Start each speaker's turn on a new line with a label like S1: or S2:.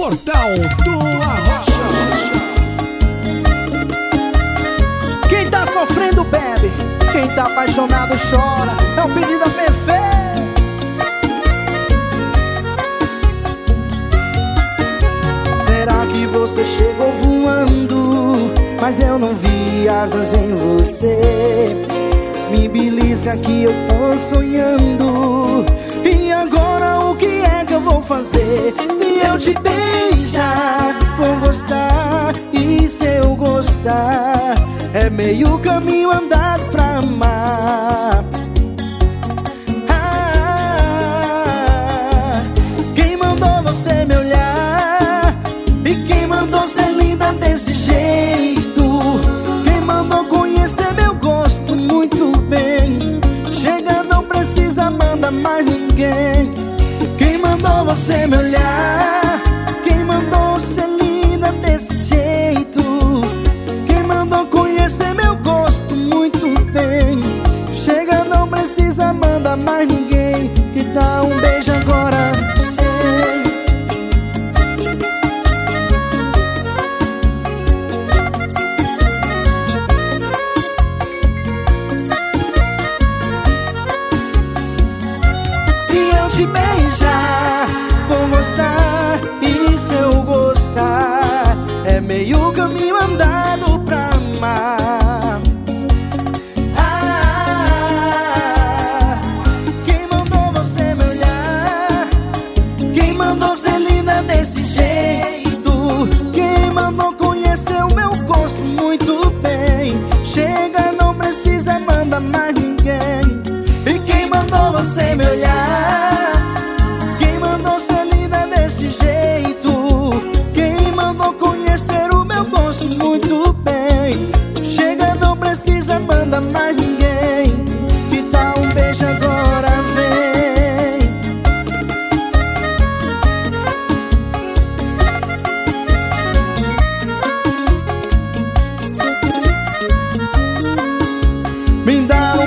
S1: Portal do Arrocha.
S2: Quem tá sofrendo bebe, quem tá apaixonado chora. É o pedido perfeito. Será que você chegou voando? Mas eu não vi asas em você. Me belisca que eu tô sonhando. E agora o que Se eu te beijar, vou gostar. E se eu gostar, é meio caminho andado você me olhar? Quem mandou ser linda desse jeito? Quem mandou conhecer meu gosto muito bem? Chega, não precisa mandar mais ninguém. Que dá um beijo agora. É meio caminho andado pra amar. Ah, quem mandou você me olhar? Quem mandou ser linda desse jeito? Quem mandou conhecer o meu gosto muito bem? Chega, não precisa mandar mais ninguém. E quem mandou você me olhar? mais ninguém. Que dá um beijo agora, vem. Me dá